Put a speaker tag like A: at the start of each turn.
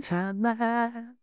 A: 괜찮아.